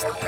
なんで